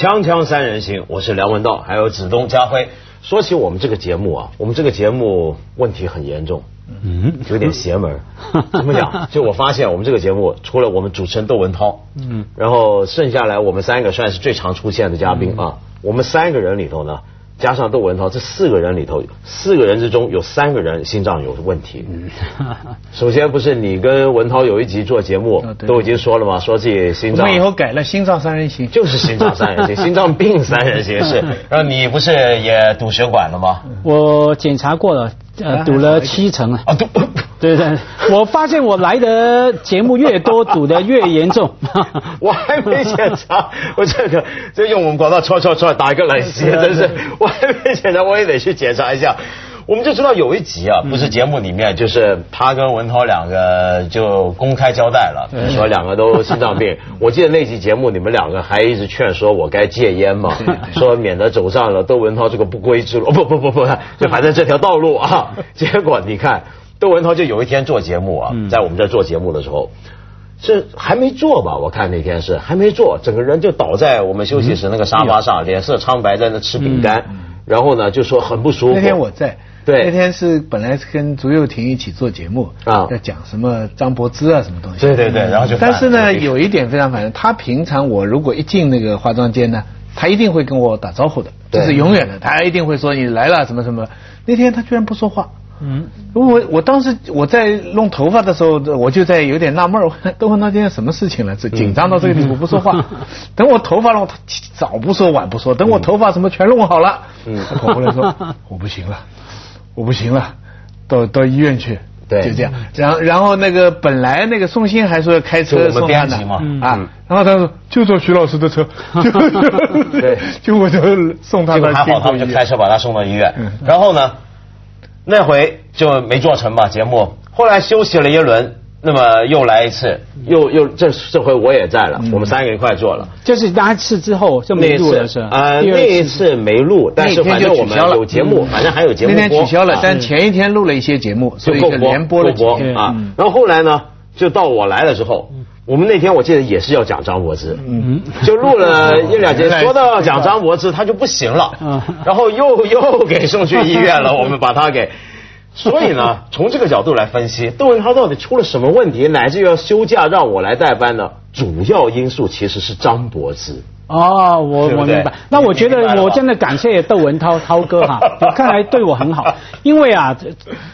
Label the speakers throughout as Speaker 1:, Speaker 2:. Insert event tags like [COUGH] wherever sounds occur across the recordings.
Speaker 1: 锵锵三人行，我是梁文道，还有子东、家辉。说起我们这个节目啊，我们这个节目问题很严重，嗯，有点邪门。[LAUGHS] 怎么讲？就我发现我们这个节目，除了我们主持人窦文涛，嗯，然后剩下来我们三个算是最常出现的嘉宾啊。我们三个人里头呢。加上窦文涛，这四个人里头，四个人之中有三个人心脏有问题。[LAUGHS] 首先不是你跟文涛有一集做节目，都已经说了嘛，说自己心脏。
Speaker 2: 我们以后改了心脏三人行，
Speaker 1: 就是心脏三人行，心脏病三人行是。[LAUGHS] 然后你不是也堵血管了吗？
Speaker 3: 我检查过了。呃，堵了七成啊！
Speaker 1: 啊，赌，
Speaker 3: 对对，我发现我来的节目越多，堵的越严重。[LAUGHS]
Speaker 1: 我还没检查，我这个这用我们广告戳戳戳打一个冷心，真是我还没检查，我也得去检查一下。我们就知道有一集啊，不是节目里面，就是他跟文涛两个就公开交代了，说两个都心脏病。[LAUGHS] 我记得那集节目，你们两个还一直劝说我该戒烟嘛，说免得走上了窦文涛这个不归之路。不不不不，就反正这条道路啊。[LAUGHS] 结果你看，窦文涛就有一天做节目啊，在我们这做节目的时候，是还没做吧？我看那天是还没做，整个人就倒在我们休息室那个沙发上，脸色苍白，在那吃饼干，然后呢就说很不舒服。
Speaker 2: 那天我在。
Speaker 1: 对，
Speaker 2: 那天是本来是跟朱幼婷一起做节目啊，要讲什么张柏芝啊什么东西。
Speaker 1: 对对对，然后就。
Speaker 2: 但是呢，有一点非常反正，他平常我如果一进那个化妆间呢，他一定会跟我打招呼的，这是永远的，他一定会说你来了什么什么。那天他居然不说话。嗯。我我当时我在弄头发的时候，我就在有点纳闷，都问他今天什么事情了，这紧张到这个地步不说话。[LAUGHS] 等我头发弄，他早不说晚不说，等我头发什么全弄好了，嗯，他跑过来说 [LAUGHS] 我不行了。我不行了，到到医院去，
Speaker 1: 对，
Speaker 2: 就这样。然后然后那个本来那个宋鑫还说开车送他的啊，然后他说就坐徐老师的车，[LAUGHS]
Speaker 1: 对，
Speaker 2: 就我就送他。
Speaker 1: 还好他们就开车把他送到医院。然后呢，那回就没做成嘛节目，后来休息了一轮。那么又来一次，又又这这回我也在了，我们三个人一块做了。
Speaker 3: 就是那一次之后就没录了是吧？
Speaker 1: 呃，那一次没录，但是反正我们有节目，反正还有节目
Speaker 2: 那天取消了，但前一天录了一些节目，所以连播了播
Speaker 1: 啊。然后后来呢，就到我来了之后，我们那天我记得也是要讲张柏芝，嗯，就录了一两节，[LAUGHS] 说到要讲张柏芝，他就不行了，然后又又给送去医院了，[LAUGHS] 我们把他给。所以呢，[LAUGHS] 从这个角度来分析，窦文涛到底出了什么问题，乃至于要休假让我来代班呢？主要因素其实是张柏芝。
Speaker 3: 哦，我我明白。那我觉得我真的感谢窦文涛涛哥哈，[LAUGHS] 看来对我很好。因为啊，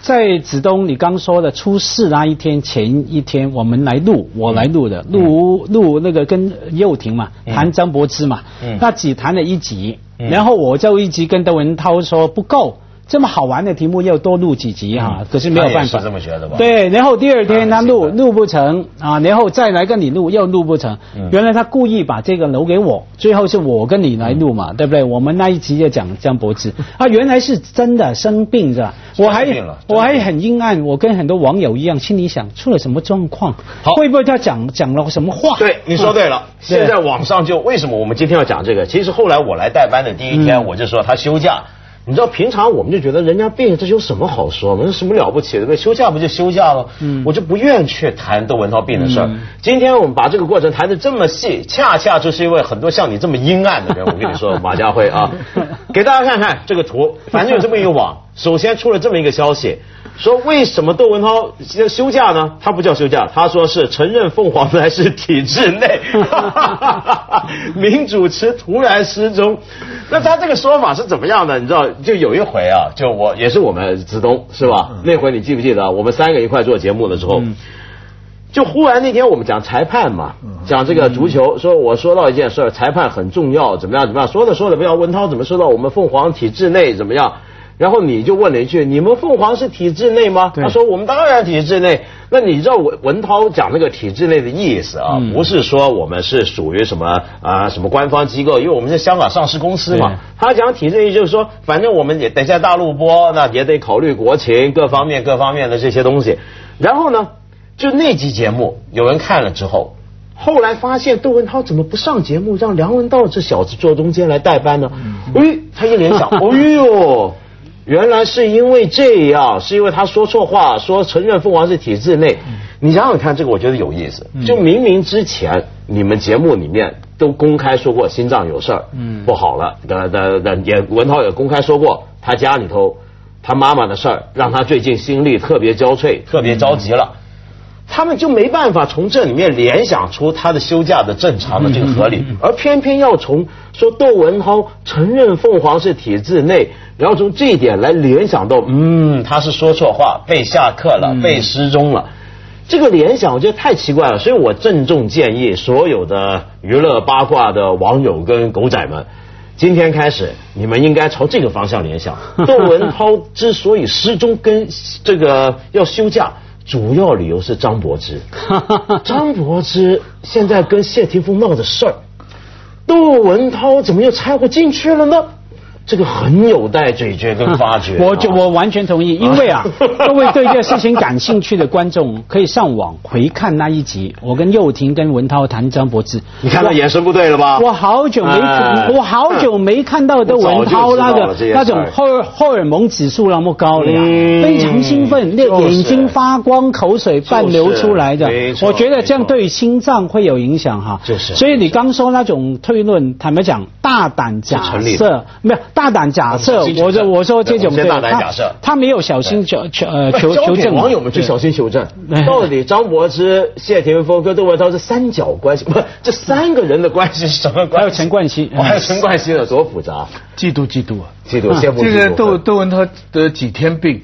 Speaker 3: 在子东你刚说的出事那一天前一天，我们来录，我来录的，录录那个跟幼婷嘛谈张柏芝嘛，那只谈了一集，然后我就一直跟窦文涛说不够。这么好玩的题目要多录几集哈，可是没有办法。
Speaker 1: 是这么觉得吧？
Speaker 3: 对，然后第二天他录录不成啊，然后再来跟你录又录不成。原来他故意把这个留给我，最后是我跟你来录嘛，对不对？我们那一集就讲江柏芝 [LAUGHS] 啊，原来是真的生病是吧？我还我还很阴暗，我跟很多网友一样，心里想出了什么状况？会不会他讲讲了什么话？
Speaker 1: 对，你说对了。现在网上就为什么我们今天要讲这个？其实后来我来代班的第一天，我就说他休假。你知道平常我们就觉得人家病，这有什么好说？有什么了不起的？休假不就休假了？嗯，我就不愿去谈窦文涛病的事儿。今天我们把这个过程谈的这么细，恰恰就是因为很多像你这么阴暗的人。我跟你说，[LAUGHS] 马家辉啊，给大家看看这个图，反正有这么一个网，首先出了这么一个消息。说为什么窦文涛要休假呢？他不叫休假，他说是承认凤凰台是体制内，[LAUGHS] 民主持突然失踪。那他这个说法是怎么样的？你知道，就有一回啊，就我也是我们子东是吧？那回你记不记得？我们三个一块做节目的时候，就忽然那天我们讲裁判嘛，讲这个足球，说我说到一件事，裁判很重要，怎么样怎么样？说着说着，不要文涛怎么说到我们凤凰体制内怎么样？然后你就问了一句：“你们凤凰是体制内吗？”他说：“我们当然体制内。”那你知道文文涛讲那个体制内的意思啊？不是说我们是属于什么啊什么官方机构，因为我们是香港上市公司嘛。他讲体制内就是说，反正我们也得在大陆播，那也得考虑国情各方面各方面的这些东西。然后呢，就那集节目有人看了之后，后来发现窦文涛怎么不上节目，让梁文道这小子坐中间来代班呢？哎，他一联想，[LAUGHS] 哎呦。原来是因为这样，是因为他说错话，说承认凤凰是体制内。你想想看，这个我觉得有意思。就明明之前你们节目里面都公开说过心脏有事儿，嗯，不好了。的的的也文涛也公开说过，他家里头他妈妈的事儿，让他最近心力特别交瘁，特别着急了。他们就没办法从这里面联想出他的休假的正常的这个合理，而偏偏要从说窦文涛承认凤凰是体制内，然后从这一点来联想到，嗯，他是说错话，被下课了，被失踪了。这个联想我觉得太奇怪了，所以我郑重建议所有的娱乐八卦的网友跟狗仔们，今天开始你们应该朝这个方向联想。[LAUGHS] 窦文涛之所以失踪，跟这个要休假。主要理由是张柏芝，[LAUGHS] 张柏芝现在跟谢霆锋闹的事儿，窦文涛怎么又掺和进去了呢？这个很有待咀嚼跟发掘。[LAUGHS]
Speaker 3: 我就我完全同意，[LAUGHS] 因为啊，各位对这个事情感兴趣的观众可以上网回看那一集，我跟佑廷跟文涛谈张柏芝。
Speaker 1: 你看他眼神不对了吧？
Speaker 3: 我好久没，我好久没看到的文涛那个 [LAUGHS] 那种荷荷尔蒙指数那么高了呀，非常兴奋，那眼睛发光，口水半流出来的。我觉得这样对心脏会有影响哈。
Speaker 1: 就是。
Speaker 3: 所以你刚说那种推论，坦白讲，大胆假设没有。大胆假设，我说我说这种
Speaker 1: 对，大胆假设，
Speaker 3: 他没有小心求求呃求求证，
Speaker 1: 网友们去小心求证，到底张柏芝、谢霆锋跟窦文涛是三角关系，不，这三个人的关系是什么关系？
Speaker 3: 还有陈冠希，
Speaker 1: 还有陈冠希的多复杂，[LAUGHS]
Speaker 2: 嫉妒嫉妒啊，
Speaker 1: 嫉妒羡慕。
Speaker 2: 这个窦窦文涛得几天病。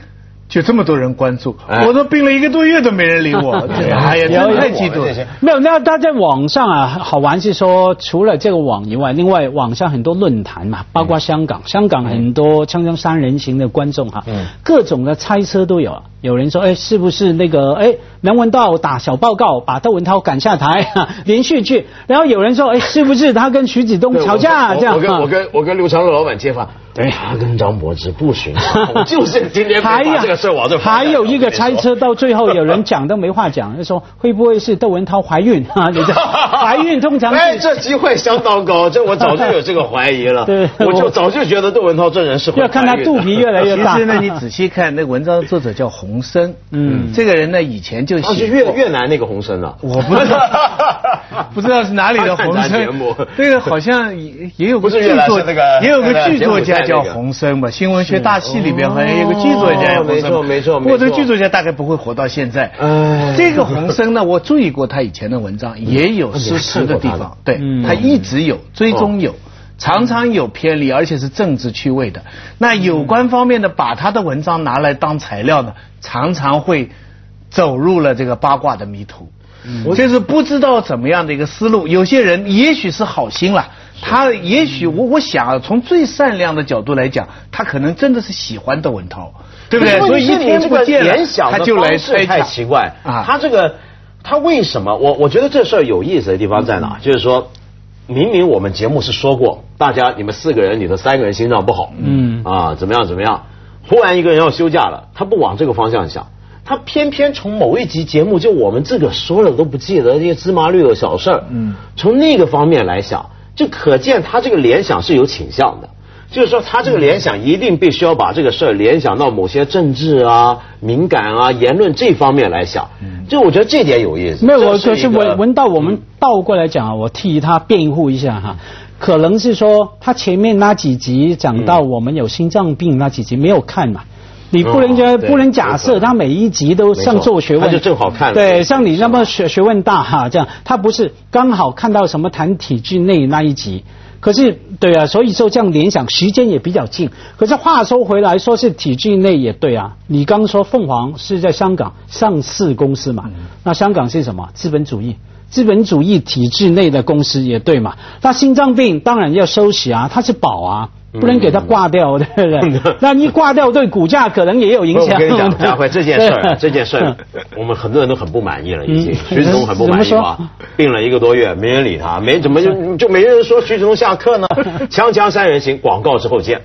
Speaker 2: 就这么多人关注，我都病了一个多月都没人理我，[LAUGHS] 哎呀，真太嫉妒了。
Speaker 3: 没有，那他在网上啊，好玩是说，除了这个网以外，另外网上很多论坛嘛，包括香港，香港很多锵锵三人行的观众哈，各种的猜测都有。有人说，哎，是不是那个哎梁文道打小报告把窦文涛赶下台，[LAUGHS] 连续剧？然后有人说，哎，是不是他跟徐子东吵架这样？
Speaker 1: 我跟我跟我跟刘长乐老板接话。对，他跟张柏芝不寻常，[LAUGHS] 就是今天把这个事往这。
Speaker 3: 还有一个猜测，到最后有人讲都没话讲，就说会不会是窦文涛怀孕 [LAUGHS] 啊？你知道，怀孕通常 [LAUGHS] 哎，
Speaker 1: 这机会相当高，这我早就有这个怀疑了。对，我就早就觉得窦文涛这人是
Speaker 3: 要看他肚皮越来越大。
Speaker 2: 其实呢，你仔细看那文章的作者叫洪生，嗯，这个人呢以前就
Speaker 1: 他是越越南那个洪生啊，
Speaker 2: 我不知道，不知道是哪里的洪生。这个好像也也有个剧作，也有个剧作家。叫洪生嘛，新闻学大戏里边好像有个剧作家叫洪生，
Speaker 1: 没错没错。
Speaker 2: 不过这个剧作家大概不会活到现在。[LAUGHS] 这个洪生呢，我注意过他以前的文章，也有失实的地方。[LAUGHS] 对，他一直有追踪有，常常有偏离，而且是政治趣味的。那有关方面的把他的文章拿来当材料呢，常常会走入了这个八卦的迷途。我就是不知道怎么样的一个思路。有些人也许是好心了。他也许我我想啊从最善良的角度来讲，他可能真的是喜欢窦文涛，对不对？
Speaker 1: 所以一天不见了，他就来猜太奇怪啊！他这个他为什么？我我觉得这事儿有意思的地方在哪？就是说，明明我们节目是说过，大家你们四个人里头三个人心脏不好，嗯啊怎么样怎么样？忽然一个人要休假了，他不往这个方向想，他偏偏从某一集节目，就我们自个说了都不记得那些芝麻绿豆小事儿，嗯，从那个方面来想。就可见他这个联想是有倾向的，就是说他这个联想一定必须要把这个事儿联想到某些政治啊、敏感啊、言论这方面来想。就我觉得这点有意思。
Speaker 3: 没有，我可是闻闻到我们倒过来讲啊，我替他辩护一下哈，可能是说他前面那几集讲到我们有心脏病那几集没有看嘛。你不能觉不能假设他每一集都像做学问，
Speaker 1: 就正好看。
Speaker 3: 对，像你那么学学问大哈，这样他不是刚好看到什么谈体制内那一集，可是对啊，所以说这样联想时间也比较近。可是话说回来，说是体制内也对啊。你刚说凤凰是在香港上市公司嘛？那香港是什么？资本主义，资本主义体制内的公司也对嘛？那心脏病当然要收起啊，它是宝啊。不能给它挂掉，对不对？那一挂掉，对股价可能也有影响。
Speaker 1: 我跟你讲，佳慧这件事儿，这件事儿，我们很多人都很不满意了，已经。徐子东很不满意啊？病了一个多月，没人理他，没怎么就就没人说徐子东下课呢？锵锵三人行，广告之后见。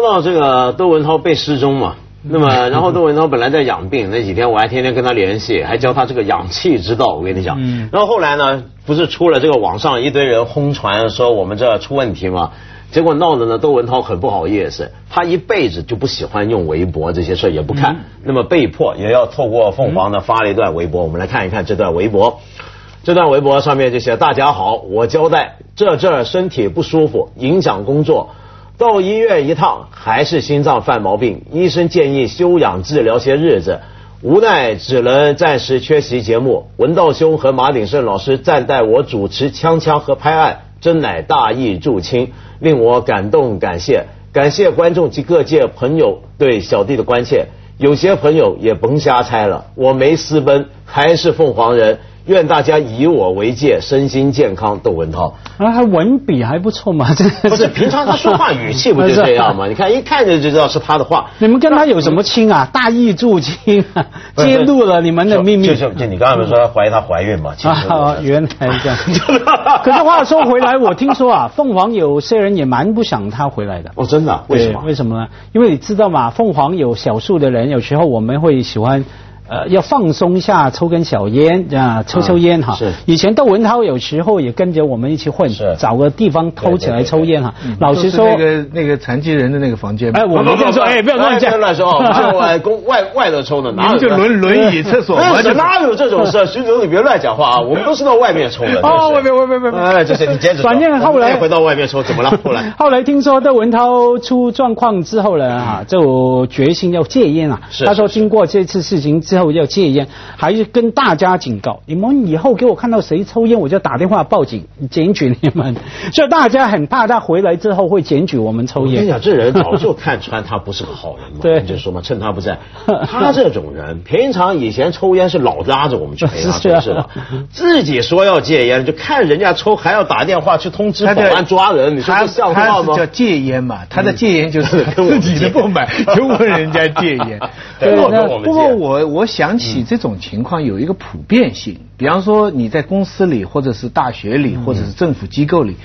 Speaker 1: 说到这个窦文涛被失踪嘛，那么，然后窦文涛本来在养病，那几天我还天天跟他联系，还教他这个养气之道。我跟你讲，然后后来呢，不是出了这个网上一堆人轰传说我们这出问题嘛？结果闹得呢，窦文涛很不好意思，他一辈子就不喜欢用微博这些事也不看，那么被迫也要透过凤凰呢发了一段微博，我们来看一看这段微博。这段微博上面就写：大家好，我交代，这这身体不舒服，影响工作。到医院一趟，还是心脏犯毛病，医生建议休养治疗些日子，无奈只能暂时缺席节目。文道兄和马鼎盛老师暂代我主持锵锵和拍案，真乃大义助亲，令我感动感谢，感谢观众及各界朋友对小弟的关切。有些朋友也甭瞎猜了，我没私奔，还是凤凰人。愿大家以我为戒，身心健康。窦文涛，
Speaker 3: 啊，还文笔还不错嘛，这
Speaker 1: 不是平常他说话语气不就这样吗？[LAUGHS] 你看一看就知道是他的话。
Speaker 3: 你们跟他有什么亲啊？大义助亲，[LAUGHS] 揭露了你们的秘密。
Speaker 1: 就就就你刚才不是说怀疑他怀孕吗？
Speaker 3: 啊，原来这样。[LAUGHS] 可是话说回来，我听说啊，凤凰有些人也蛮不想他回来的。
Speaker 1: 哦，真的？为什么？
Speaker 3: 为什么呢？因为你知道嘛，凤凰有少数的人，有时候我们会喜欢。呃，要放松一下，抽根小烟啊，抽抽烟哈。
Speaker 1: 是。
Speaker 3: 以前窦文涛有时候也跟着我们一起混，找个地方偷起来抽烟哈。老实说，
Speaker 2: 那个那个残疾人的那个房间。
Speaker 3: 哎，我没这样说，哎，不要乱讲。
Speaker 1: 乱说，[LAUGHS] 就外公外外头抽的，哪有？
Speaker 2: 就轮轮椅厕所。
Speaker 1: 哪有这种事？[LAUGHS] 徐总，你别乱讲话啊！我们都是到外面抽的。
Speaker 3: 哦，外面外面外面。
Speaker 1: 哎，就是你接着。
Speaker 3: 反正后来
Speaker 1: 回到外面抽，怎么了？[LAUGHS] 后来。
Speaker 3: 后来听说窦文涛出状况之后呢，哈，就决心要戒烟啊。
Speaker 1: 是。
Speaker 3: 他说经过这次事情之后要戒烟。还是跟大家警告，你们以后给我看到谁抽烟，我就打电话报警检举你们。[LAUGHS] 所以大家很怕他回来之后会检举我们抽烟。
Speaker 1: 我跟你讲，这人早就 [LAUGHS] 看穿他不是个好人嘛。
Speaker 3: 对，
Speaker 1: 就说嘛，趁他不在，[LAUGHS] 他这种人平常以前抽烟是老拉着我们去陪他抽是的？自己说要戒烟，就看人家抽还要打电话去通知保安抓人，你说这像话吗？
Speaker 2: 叫戒烟嘛，他的戒烟就是自己的不买，就问人家戒烟。
Speaker 1: 对，
Speaker 2: 不过我我想起这种。情况有一个普遍性，比方说你在公司里，或者是大学里，或者是政府机构里，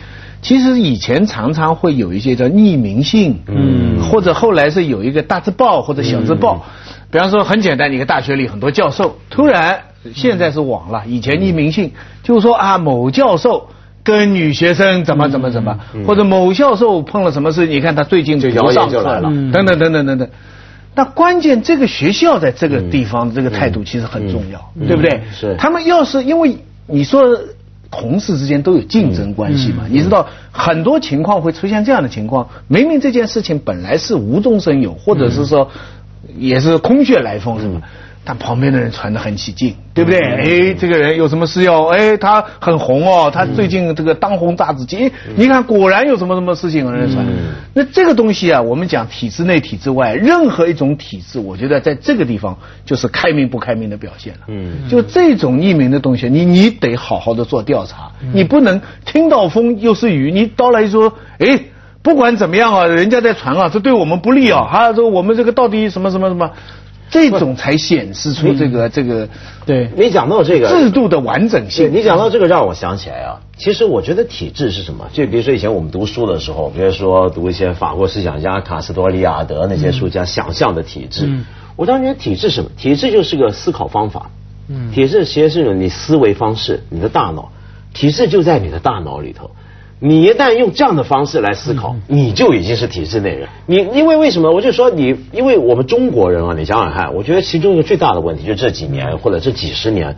Speaker 2: 其实以前常常会有一些叫匿名信，嗯，或者后来是有一个大字报或者小字报，比方说很简单，你个大学里很多教授，突然现在是网了，以前匿名信就是说啊某教授跟女学生怎么怎么怎么，或者某教授碰了什么事，你看他最近不上课了，等等等等等等。那关键，这个学校在这个地方这个态度其实很重要，对不对？
Speaker 1: 是。
Speaker 2: 他们要是因为你说同事之间都有竞争关系嘛，你知道很多情况会出现这样的情况，明明这件事情本来是无中生有，或者是说也是空穴来风，是吗？但旁边的人传得很起劲，对不对？哎，这个人有什么事要？哎，他很红哦，他最近这个当红炸子鸡。你看，果然有什么什么事情有人传。那这个东西啊，我们讲体制内、体制外，任何一种体制，我觉得在这个地方就是开明不开明的表现了。嗯，就这种匿名的东西，你你得好好的做调查，你不能听到风又是雨。你到来说，哎，不管怎么样啊，人家在传啊，这对我们不利啊。还有说我们这个到底什么什么什么。这种才显示出这个这个，
Speaker 3: 对
Speaker 1: 你讲到这个
Speaker 2: 制度的完整性。
Speaker 1: 你讲到这个，让我想起来啊，其实我觉得体制是什么？就比如说以前我们读书的时候，比如说读一些法国思想家卡斯多利亚德那些书，讲想象的体制。我当时觉得体制什么？体制就是个思考方法。嗯，体制其实是你思维方式，你的大脑，体制就在你的大脑里头。你一旦用这样的方式来思考，你就已经是体制内人。你因为为什么？我就说你，因为我们中国人啊，你想想看，我觉得其中一个最大的问题，就这几年或者这几十年，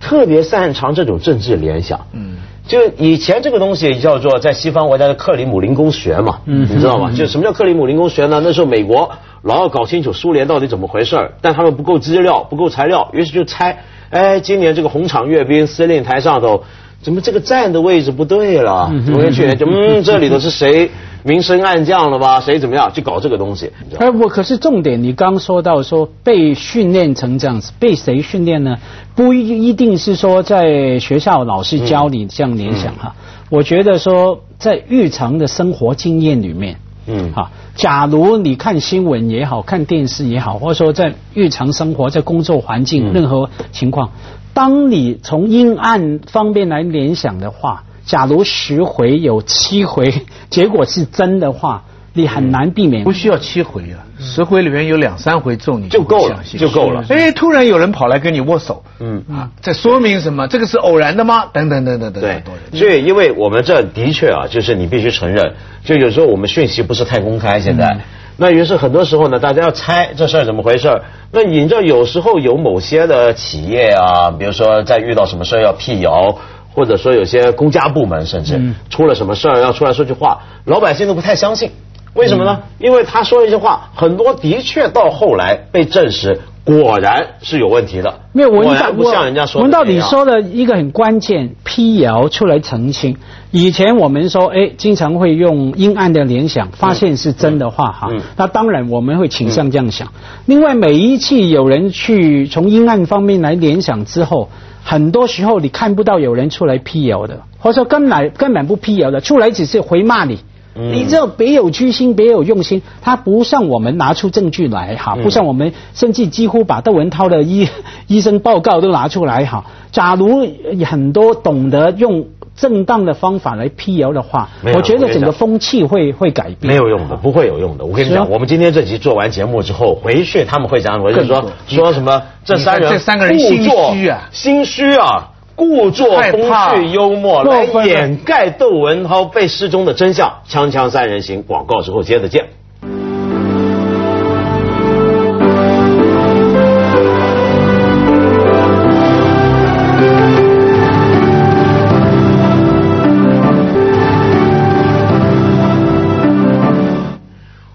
Speaker 1: 特别擅长这种政治联想。嗯，就以前这个东西叫做在西方国家的克里姆林宫学嘛，嗯，你知道吗？就什么叫克里姆林宫学呢？那时候美国老要搞清楚苏联到底怎么回事但他们不够资料，不够材料，于是就猜，哎，今年这个红场阅兵司令台上头。怎么这个站的位置不对了？我也去年就嗯，这里头是谁明升暗降了吧？谁怎么样？就搞这个东西。
Speaker 3: 哎，我可是重点，你刚说到说被训练成这样子，被谁训练呢？不一一定是说在学校老师教你这样联想哈。我觉得说在日常的生活经验里面，嗯，哈，假如你看新闻也好看电视也好，或者说在日常生活在工作环境任何情况。当你从阴暗方面来联想的话，假如十回有七回 [LAUGHS] 结果是真的话，你很难避免。
Speaker 2: 不需要七回啊，十回里面有两三回中你
Speaker 1: 就够了，就够了。
Speaker 2: 哎，突然有人跑来跟你握手，嗯啊，这说明什么？这个是偶然的吗？等等等等等。
Speaker 1: 对，所以因为我们这的确啊，就是你必须承认，就有时候我们讯息不是太公开，现在。那于是很多时候呢，大家要猜这事儿怎么回事儿那你知道有时候有某些的企业啊，比如说在遇到什么事儿要辟谣，或者说有些公家部门甚至出了什么事儿要出来说句话，老百姓都不太相信。为什么呢？因为他说一句话，很多的确到后来被证实。果然是有问题的，
Speaker 3: 没有文道
Speaker 1: 不像人家说
Speaker 3: 文道你说的一个很关键，辟谣出来澄清。以前我们说，哎，经常会用阴暗的联想，发现是真的话哈。那当然我们会倾向这样想。另外，每一次有人去从阴暗方面来联想之后，很多时候你看不到有人出来辟谣的，或者说根本根本不辟谣的，出来只是回骂你。你知道别有居心，别有用心，他不像我们拿出证据来哈，不像我们甚至几乎把窦文涛的医 [LAUGHS] 医生报告都拿出来哈。假如很多懂得用正当的方法来辟谣的话，我觉得整个风气会会改变。
Speaker 1: 没有用的，不会有用的。我跟你讲，我们今天这集做完节目之后回去，他们会讲，我就说说什么这三人
Speaker 2: 这三个人心虚啊，
Speaker 1: 心虚啊。故作风趣幽默来掩盖窦文涛被失踪的真相，锵锵三人行广告之后接着见。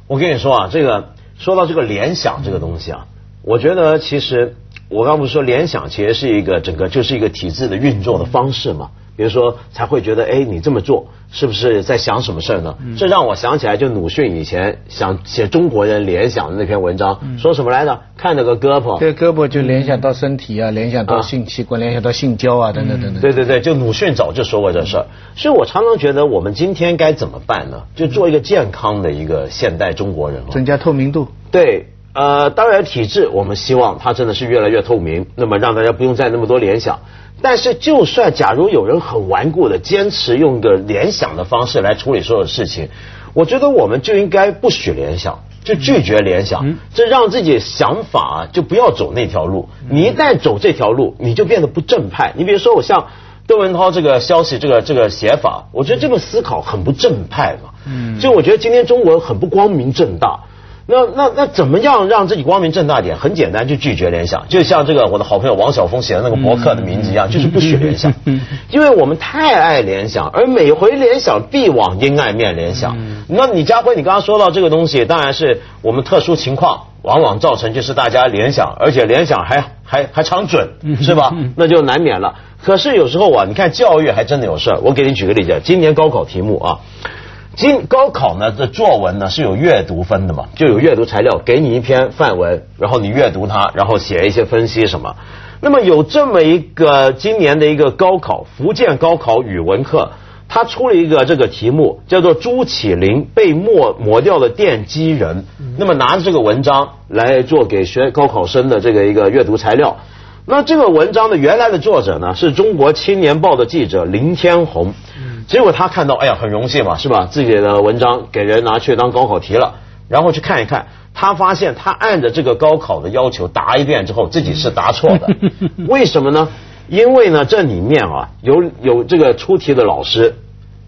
Speaker 1: 我跟你说啊，这个说到这个联想这个东西啊，我觉得其实。我刚不是说联想其实是一个整个就是一个体制的运作的方式嘛？比如说才会觉得，哎，你这么做是不是在想什么事儿呢？这让我想起来，就鲁迅以前想写中国人联想的那篇文章，说什么来着？看那个胳膊，
Speaker 2: 对，胳膊就联想到身体啊，联想到性器官，联想到性交啊，等等等等。
Speaker 1: 对对对，就鲁迅早就说过这事儿。所以我常常觉得，我们今天该怎么办呢？就做一个健康的一个现代中国人，
Speaker 2: 增加透明度。
Speaker 1: 对。呃，当然，体制我们希望它真的是越来越透明，那么让大家不用再那么多联想。但是，就算假如有人很顽固的坚持用个联想的方式来处理所有事情，我觉得我们就应该不许联想，就拒绝联想，这让自己想法就不要走那条路。你一旦走这条路，你就变得不正派。你比如说，我像邓文涛这个消息，这个这个写法，我觉得这个思考很不正派嘛。嗯，就我觉得今天中国很不光明正大。那那那怎么样让自己光明正大点？很简单，就拒绝联想。就像这个我的好朋友王晓峰写的那个博客的名字一样，就是不许联想。[LAUGHS] 因为我们太爱联想，而每回联想必往阴暗面联想。那李家辉，你刚刚说到这个东西，当然是我们特殊情况，往往造成就是大家联想，而且联想还还还常准，是吧？那就难免了。可是有时候啊，你看教育还真的有事儿。我给你举个例子，今年高考题目啊。今高考呢，的作文呢是有阅读分的嘛，就有阅读材料，给你一篇范文，然后你阅读它，然后写一些分析什么。那么有这么一个今年的一个高考，福建高考语文课，他出了一个这个题目，叫做朱启林被抹抹掉的奠基人。那么拿着这个文章来做给学高考生的这个一个阅读材料。那这个文章的原来的作者呢，是中国青年报的记者林天红。结果他看到，哎呀，很荣幸嘛，是吧？自己的文章给人拿去当高考题了，然后去看一看，他发现他按着这个高考的要求答一遍之后，自己是答错的。[LAUGHS] 为什么呢？因为呢，这里面啊，有有这个出题的老师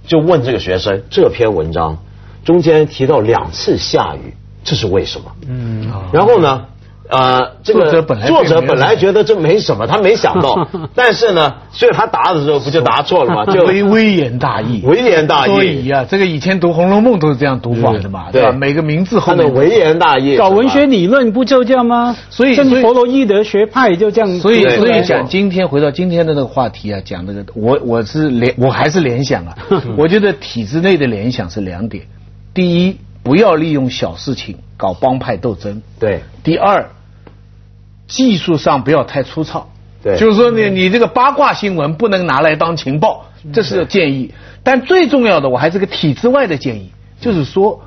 Speaker 1: 就问这个学生，这篇文章中间提到两次下雨，这是为什么？嗯，然后呢？呃，这个作者本来觉得这没什么，他没想到，[LAUGHS] 但是呢，所以他答的时候不就答错了吗？[LAUGHS] 就
Speaker 2: 微微言大义，
Speaker 1: 微言大义。
Speaker 2: 所以啊，这个以前读《红楼梦》都是这样读法的嘛，对吧？每个名字后面
Speaker 1: 微言大义。
Speaker 3: 搞文学理论不就这样吗？
Speaker 2: 所以，
Speaker 3: 所以佛罗伊德学派就这样。
Speaker 2: 所以，所以讲今天回到今天的那个话题啊，讲那个我我是联我还是联想啊，我觉得体制内的联想是两点：第一，不要利用小事情搞帮派斗争；
Speaker 1: 对，
Speaker 2: 第二。技术上不要太粗糙，
Speaker 1: 对，
Speaker 2: 就是说你你这个八卦新闻不能拿来当情报，这是建议。但最重要的，我还是个体制外的建议，就是说，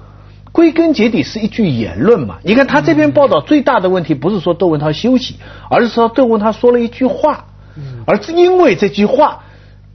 Speaker 2: 归根结底是一句言论嘛。你看他这篇报道最大的问题不是说窦文涛休息，而是说窦文涛说了一句话，而是因为这句话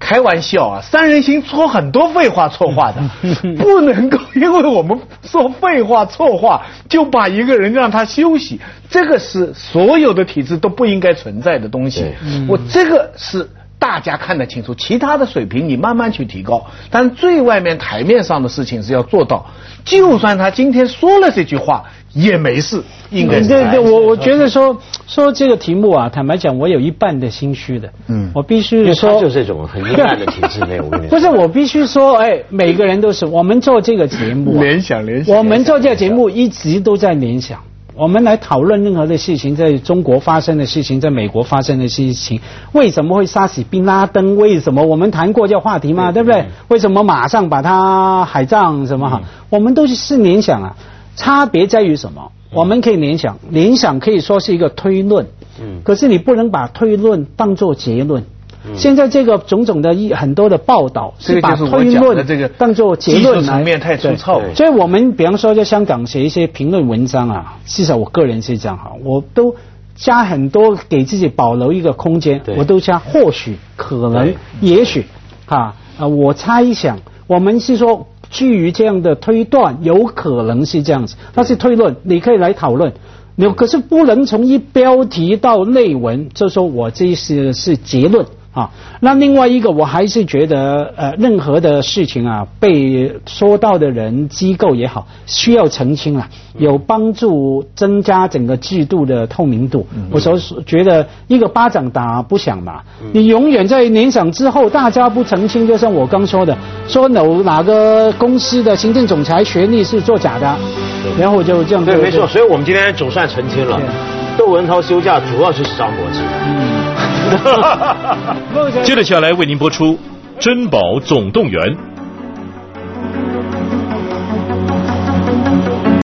Speaker 2: 开玩笑啊，三人行说很多废话错话的，[LAUGHS] 不能够因为我们说废话错话就把一个人让他休息，这个是所有的体制都不应该存在的东西。我这个是大家看得清楚，其他的水平你慢慢去提高，但最外面台面上的事情是要做到。就算他今天说了这句话也没事，应该
Speaker 3: 对对，我我觉得说说这个题目啊，坦白讲，我有一半的心虚的。嗯，我必须说，
Speaker 1: 就这种很阴暗的体制内，我跟你 [LAUGHS]
Speaker 3: 不是，我必须说，哎，每个人都是，我们做这个节目，
Speaker 2: 联想联想，
Speaker 3: 我们做这个节目一直都在联想。我们来讨论任何的事情，在中国发生的事情，在美国发生的事情，为什么会杀死宾拉登？为什么我们谈过这话题嘛？对不对？为什么马上把他海葬？什么哈？我们都是联想啊，差别在于什么？我们可以联想，联想可以说是一个推论，嗯，可是你不能把推论当做结论。现在这个种种的一很多的报道是把推论
Speaker 2: 这个
Speaker 3: 当做结论
Speaker 2: 层面太粗糙，
Speaker 3: 所以我们比方说在香港写一些评论文章啊，至少我个人是这样哈，我都加很多给自己保留一个空间，我都加或许、可能、也许，哈啊，我猜想，我们是说基于这样的推断，有可能是这样子，那是推论，你可以来讨论。你可是不能从一标题到内文就说我这些是结论。啊，那另外一个，我还是觉得，呃，任何的事情啊，被说到的人、机构也好，需要澄清了，有帮助增加整个制度的透明度。我所觉得，一个巴掌打不响嘛，你永远在联想之后，大家不澄清，就像我刚说的，说哪哪个公司的行政总裁学历是作假的，然后就这样。
Speaker 1: 对，没错，所以我们今天总算澄清了，窦文涛休假主要是张柏芝。[LAUGHS]
Speaker 4: 接着下来为您播出珍宝总动员。